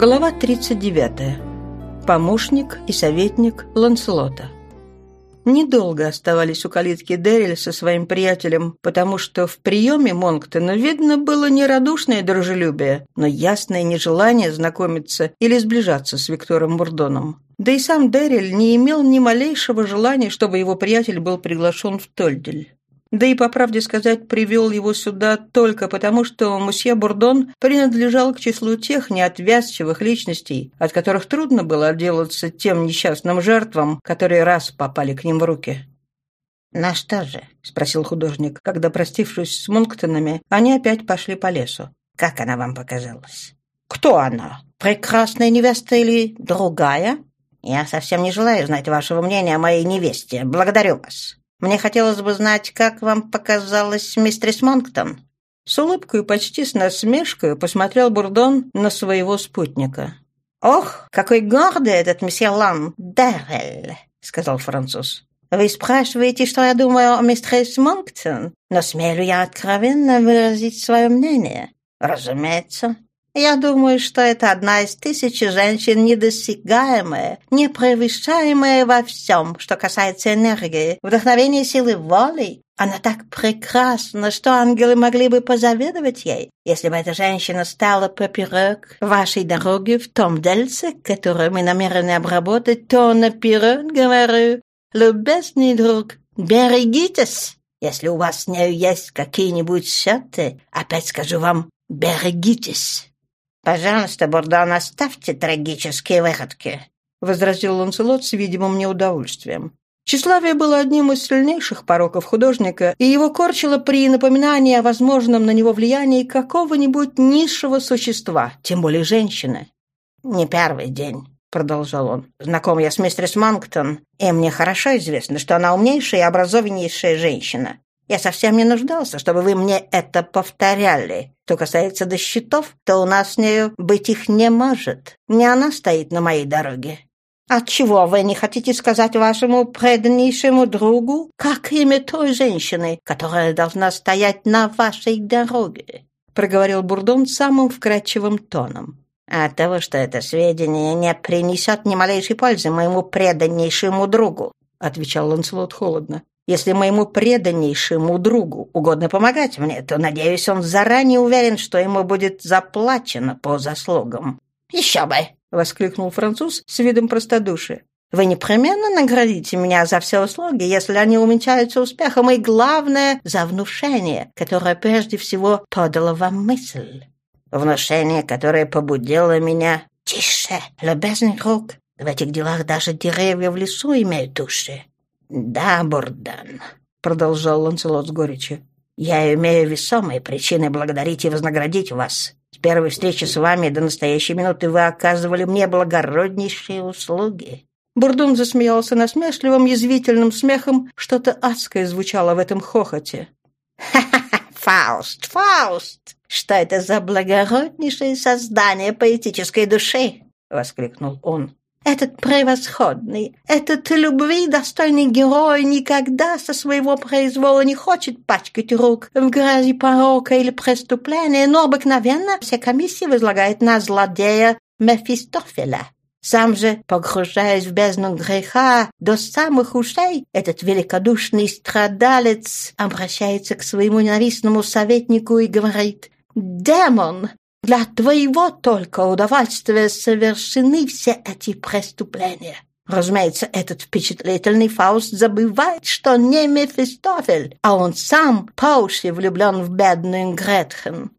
Глава 39. Помощник и советник Ланселота. Недолго оставались у калитки Дэриль со своим приятелем, потому что в приеме Монктона видно было не радушное дружелюбие, но ясное нежелание знакомиться или сближаться с Виктором Бурдоном. Да и сам Дэриль не имел ни малейшего желания, чтобы его приятель был приглашен в Тольдель. Да и, по правде сказать, привел его сюда только потому, что мусье Бурдон принадлежал к числу тех неотвязчивых личностей, от которых трудно было отделаться тем несчастным жертвам, которые раз попали к ним в руки. «На что же?» — спросил художник, когда, простившись с Монктонами, они опять пошли по лесу. «Как она вам показалась?» «Кто она? Прекрасная невеста или другая?» «Я совсем не желаю знать вашего мнения о моей невесте. Благодарю вас». Мне хотелось бы знать, как вам показалось мистерис Монктон?» С улыбкой, почти с насмешкой, посмотрел Бурдон на своего спутника. «Ох, какой гордый этот месье Лан Деррель!» — сказал француз. «Вы спрашиваете, что я думаю о мистерис Монктон, но смею я откровенно выразить свое мнение?» «Разумеется, я думаю, что это одна из тысячи женщин недосягаемая, непревышаемая во всем, что касается энергии, вдохновения силы воли. Она так прекрасна, что ангелы могли бы позавидовать ей, если бы эта женщина стала поперек вашей дороги в том дельце, которое мы намерены обработать, то наперед говорю, любезный друг, берегитесь. Если у вас с нею есть какие-нибудь счеты, опять скажу вам, берегитесь. «Пожалуйста, Бурдон, оставьте трагические выходки», — возразил Ланселот с видимым неудовольствием. Тщеславие было одним из сильнейших пороков художника, и его корчило при напоминании о возможном на него влиянии какого-нибудь низшего существа, тем более женщины. «Не первый день», — продолжал он. «Знаком я с мистерс Монктон, и мне хорошо известно, что она умнейшая и образованнейшая женщина. Я совсем не нуждался, чтобы вы мне это повторяли. Что касается до счетов, то у нас с нею быть их не может. Не она стоит на моей дороге. Отчего вы не хотите сказать вашему преданнейшему другу, как имя той женщины, которая должна стоять на вашей дороге?» проговорил Бурдон самым вкрадчивым тоном. «От того, что это сведение не принесет ни малейшей пользы моему преданнейшему другу», отвечал Ланселот холодно. Если моему преданнейшему другу угодно помогать мне, то, надеюсь, он заранее уверен, что ему будет заплачено по заслугам». «Еще бы!» — воскликнул француз с видом простодушия. «Вы непременно наградите меня за все услуги, если они уменьшаются успехом, и, главное, за внушение, которое прежде всего подало вам мысль. Внушение, которое побудило меня... Тише, любезный друг, в этих делах даже деревья в лесу имеют души. «Да, Бурдан», — продолжал Ланселот с горечью, — «я имею весомые причины благодарить и вознаградить вас. С первой встречи с вами до настоящей минуты вы оказывали мне благороднейшие услуги». Бурдун засмеялся насмешливым, язвительным смехом. Что-то адское звучало в этом хохоте. «Ха-ха-ха! Фауст! Фауст! Что это за благороднейшее создание поэтической души?» — воскликнул он. Этот превосходный, этот любви достойный герой никогда со своего произвола не хочет пачкать рук в грязи порока или преступления, но обыкновенно все комиссии возлагает на злодея Мефистофеля. Сам же, погружаясь в бездну греха до самых ушей, этот великодушный страдалец обращается к своему ненавистному советнику и говорит «Демон, для твоего только удовольствия совершены все эти преступления. Разумеется, этот впечатлительный Фауст забывает, что не Мефистофель, а он сам по уши влюблен в бедную Гретхен.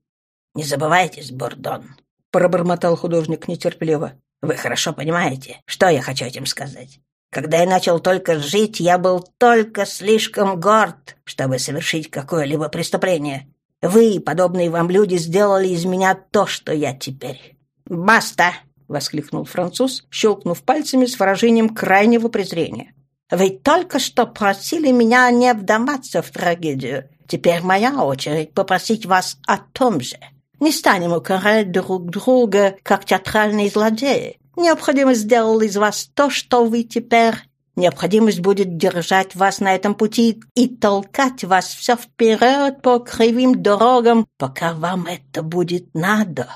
«Не забывайтесь, Бурдон», — пробормотал художник нетерпеливо. «Вы хорошо понимаете, что я хочу этим сказать. Когда я начал только жить, я был только слишком горд, чтобы совершить какое-либо преступление. Вы, подобные вам люди, сделали из меня то, что я теперь. Баста! воскликнул француз, щелкнув пальцами с выражением крайнего презрения. Вы только что просили меня не вдаваться в трагедию. Теперь моя очередь попросить вас о том же. Не станем укорять друг друга, как театральные злодеи. Необходимость сделала из вас то, что вы теперь Необходимость будет держать вас на этом пути и толкать вас все вперед по кривым дорогам, пока вам это будет надо.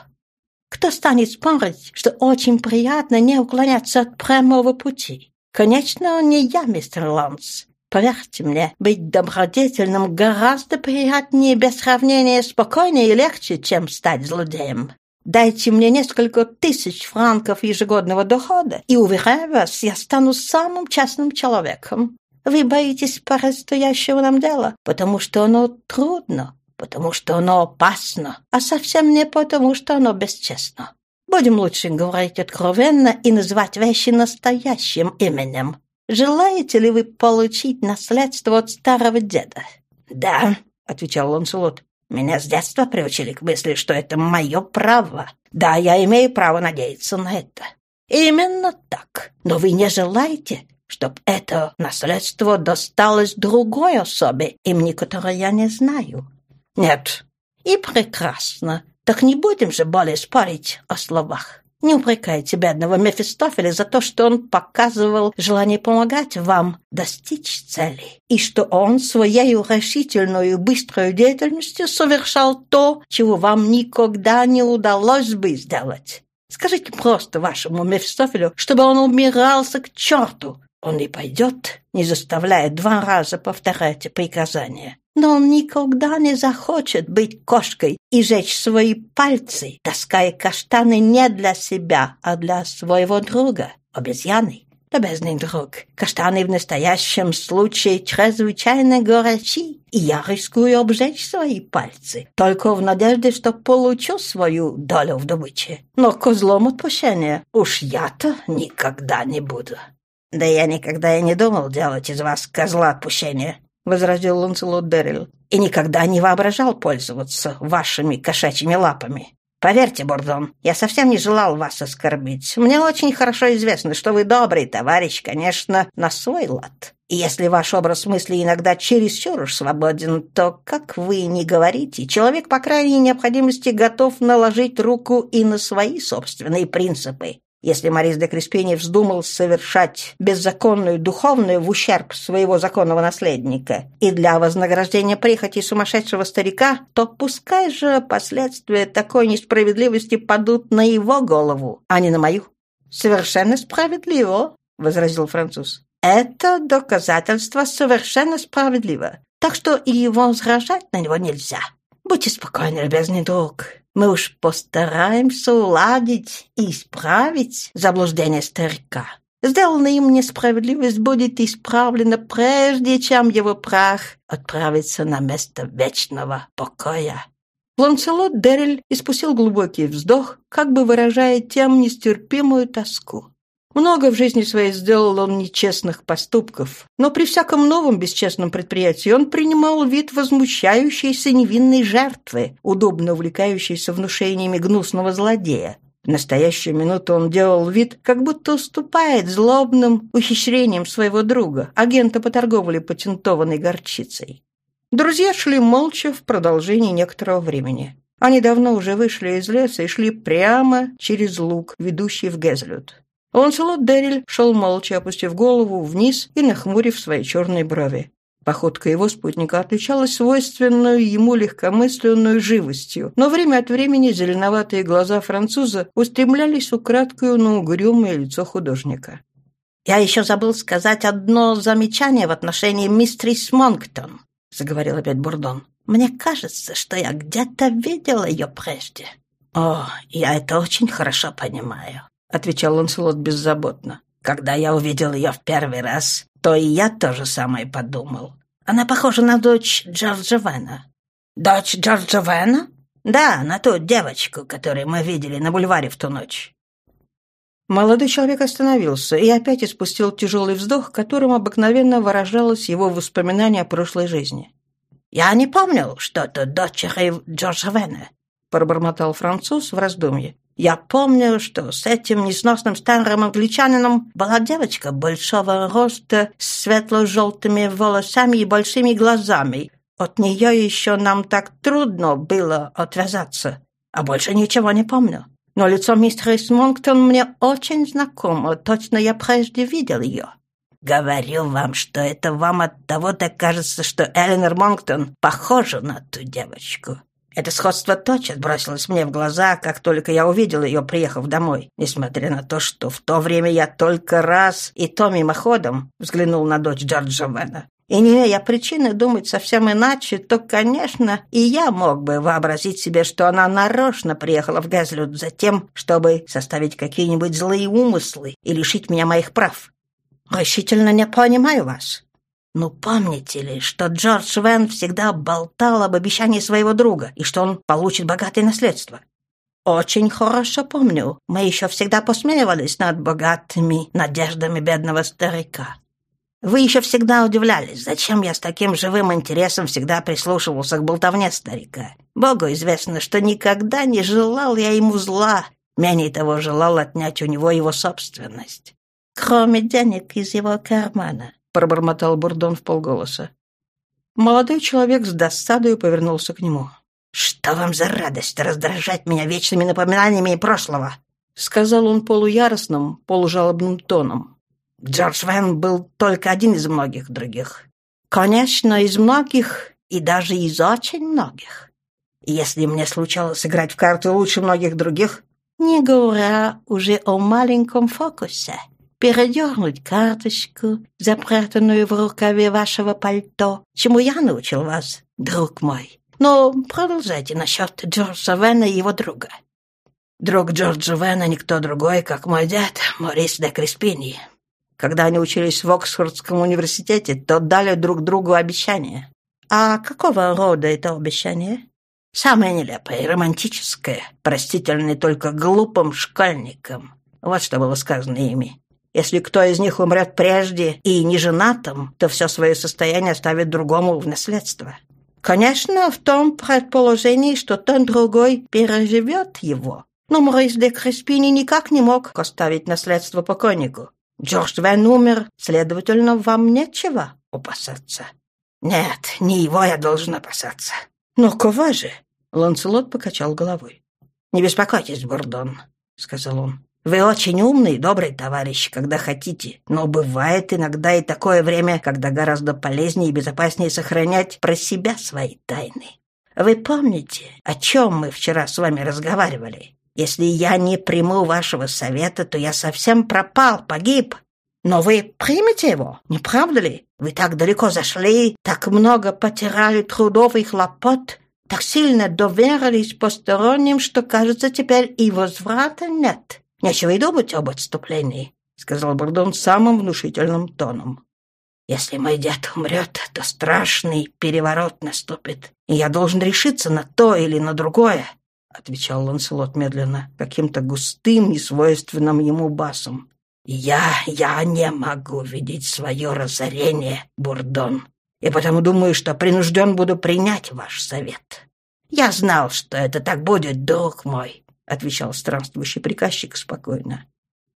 Кто станет спорить, что очень приятно не уклоняться от прямого пути? Конечно, не я, мистер Ланс. Поверьте мне, быть добродетельным гораздо приятнее, без сравнения спокойнее и легче, чем стать злодеем. Дайте мне несколько тысяч франков ежегодного дохода, и, уверяю вас, я стану самым честным человеком. Вы боитесь предстоящего нам дела, потому что оно трудно, потому что оно опасно, а совсем не потому, что оно бесчестно. Будем лучше говорить откровенно и называть вещи настоящим именем. Желаете ли вы получить наследство от старого деда?» «Да», — отвечал Ланселот. «Меня с детства приучили к мысли, что это мое право. Да, я имею право надеяться на это». «Именно так. Но вы не желаете, чтобы это наследство досталось другой особе, имени которой я не знаю?» «Нет». «И прекрасно. Так не будем же более спорить о словах. Не упрекайте бедного Мефистофеля за то, что он показывал желание помогать вам достичь цели, и что он своей решительной и быстрой деятельностью совершал то, чего вам никогда не удалось бы сделать. Скажите просто вашему Мефистофелю, чтобы он умирался к черту. Он и пойдет, не заставляя два раза повторять приказания. Но он никогда не захочет быть кошкой и жечь свои пальцы, таская каштаны не для себя, а для своего друга, обезьяны. Любезный друг, каштаны в настоящем случае чрезвычайно горячи, и я рискую обжечь свои пальцы, только в надежде, что получу свою долю в добыче. Но козлом отпущения уж я-то никогда не буду. Да я никогда и не думал делать из вас козла отпущения. — возразил Ланселот Деррилл, «и никогда не воображал пользоваться вашими кошачьими лапами. Поверьте, Бордон, я совсем не желал вас оскорбить. Мне очень хорошо известно, что вы добрый товарищ, конечно, на свой лад. И если ваш образ мысли иногда чересчур уж свободен, то, как вы не говорите, человек, по крайней необходимости, готов наложить руку и на свои собственные принципы. Если Морис де Креспини вздумал совершать беззаконную духовную в ущерб своего законного наследника и для вознаграждения прихоти сумасшедшего старика, то пускай же последствия такой несправедливости падут на его голову, а не на мою. «Совершенно справедливо», — возразил француз. «Это доказательство совершенно справедливо, так что и возражать на него нельзя. Будьте спокойны, любезный друг. Мы уж постараемся уладить и исправить заблуждение старика. Сделанная им несправедливость будет исправлена прежде, чем его прах отправится на место вечного покоя. Ланселот Деррель испустил глубокий вздох, как бы выражая тем нестерпимую тоску. Много в жизни своей сделал он нечестных поступков, но при всяком новом бесчестном предприятии он принимал вид возмущающейся невинной жертвы, удобно увлекающейся внушениями гнусного злодея. В настоящую минуту он делал вид, как будто уступает злобным ухищрениям своего друга, агента по торговле патентованной горчицей. Друзья шли молча в продолжении некоторого времени. Они давно уже вышли из леса и шли прямо через луг, ведущий в Гезлют. Ланселот Дерриль шел молча, опустив голову вниз и нахмурив свои черные брови. Походка его спутника отличалась свойственной ему легкомысленной живостью, но время от времени зеленоватые глаза француза устремлялись украдкою на угрюмое лицо художника. «Я еще забыл сказать одно замечание в отношении мистрис Монктон», — заговорил опять Бурдон. «Мне кажется, что я где-то видел ее прежде». «О, я это очень хорошо понимаю отвечал Ланселот беззаботно. «Когда я увидел ее в первый раз, то и я то же самое подумал. Она похожа на дочь Джорджа Вена». «Дочь Джорджа Вена?» «Да, на ту девочку, которую мы видели на бульваре в ту ночь». Молодой человек остановился и опять испустил тяжелый вздох, которым обыкновенно выражалось его воспоминание о прошлой жизни. «Я не помню, что это дочери Джорджа Вена», — пробормотал француз в раздумье. Я помню, что с этим несносным старым англичанином была девочка большого роста с светло-желтыми волосами и большими глазами. От нее еще нам так трудно было отвязаться. А больше ничего не помню. Но лицо мистерис Монктон мне очень знакомо. Точно я прежде видел ее. Говорю вам, что это вам от того так кажется, что Эленор Монктон похожа на ту девочку. Это сходство тотчас бросилось мне в глаза, как только я увидел ее, приехав домой, несмотря на то, что в то время я только раз и то мимоходом взглянул на дочь Джорджа Вена. И не имея причины думать совсем иначе, то, конечно, и я мог бы вообразить себе, что она нарочно приехала в Газлют за тем, чтобы составить какие-нибудь злые умыслы и лишить меня моих прав. Решительно не понимаю вас. Ну, помните ли, что Джордж Вен всегда болтал об обещании своего друга и что он получит богатое наследство? Очень хорошо помню. Мы еще всегда посмеивались над богатыми надеждами бедного старика. Вы еще всегда удивлялись, зачем я с таким живым интересом всегда прислушивался к болтовне старика. Богу известно, что никогда не желал я ему зла, менее того желал отнять у него его собственность. Кроме денег из его кармана пробормотал Бурдон в полголоса. Молодой человек с досадой повернулся к нему. «Что вам за радость раздражать меня вечными напоминаниями прошлого?» — сказал он полуяростным, полужалобным тоном. «Джордж Вен был только один из многих других. Конечно, из многих и даже из очень многих. Если мне случалось играть в карты лучше многих других, не говоря уже о маленьком фокусе, передернуть карточку, запрятанную в рукаве вашего пальто, чему я научил вас, друг мой. Но продолжайте насчет Джорджа Вена и его друга. Друг Джорджа Вена никто другой, как мой дед, Морис де Криспини. Когда они учились в Оксфордском университете, то дали друг другу обещание. А какого рода это обещание? Самое нелепое и романтическое, простительное только глупым школьникам. Вот что было сказано ими. Если кто из них умрет прежде и не женатым, то все свое состояние оставит другому в наследство. Конечно, в том предположении, что тот другой переживет его. Но Морис де Креспини никак не мог оставить наследство покойнику. Джордж Вен умер, следовательно, вам нечего опасаться. Нет, не его я должен опасаться. Но кого же? Ланселот покачал головой. «Не беспокойтесь, Бурдон», — сказал он. Вы очень умный добрый товарищ, когда хотите, но бывает иногда и такое время, когда гораздо полезнее и безопаснее сохранять про себя свои тайны. Вы помните, о чем мы вчера с вами разговаривали? Если я не приму вашего совета, то я совсем пропал, погиб. Но вы примете его, не правда ли? Вы так далеко зашли, так много потеряли трудов и хлопот, так сильно доверились посторонним, что, кажется, теперь и возврата нет. «Нечего и думать об отступлении», — сказал Бурдон самым внушительным тоном. «Если мой дед умрет, то страшный переворот наступит, и я должен решиться на то или на другое», — отвечал Ланселот медленно, каким-то густым, несвойственным ему басом. «Я, я не могу видеть свое разорение, Бурдон, и потому думаю, что принужден буду принять ваш совет. Я знал, что это так будет, друг мой, — отвечал странствующий приказчик спокойно.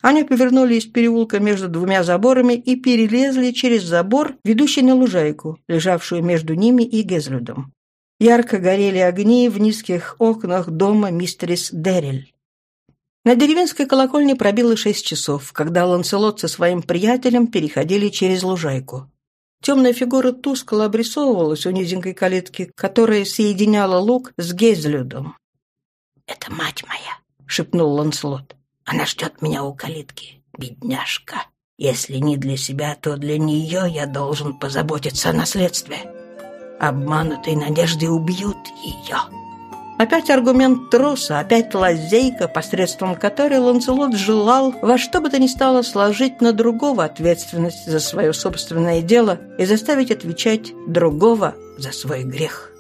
Они повернули из переулка между двумя заборами и перелезли через забор, ведущий на лужайку, лежавшую между ними и Гезлюдом. Ярко горели огни в низких окнах дома мистерис Деррель. На деревенской колокольне пробило шесть часов, когда Ланселот со своим приятелем переходили через лужайку. Темная фигура тускло обрисовывалась у низенькой калитки, которая соединяла луг с Гезлюдом. «Это мать моя», — шепнул Ланслот. «Она ждет меня у калитки, бедняжка. Если не для себя, то для нее я должен позаботиться о наследстве. Обманутые надежды убьют ее». Опять аргумент труса, опять лазейка, посредством которой Ланселот желал во что бы то ни стало сложить на другого ответственность за свое собственное дело и заставить отвечать другого за свой грех.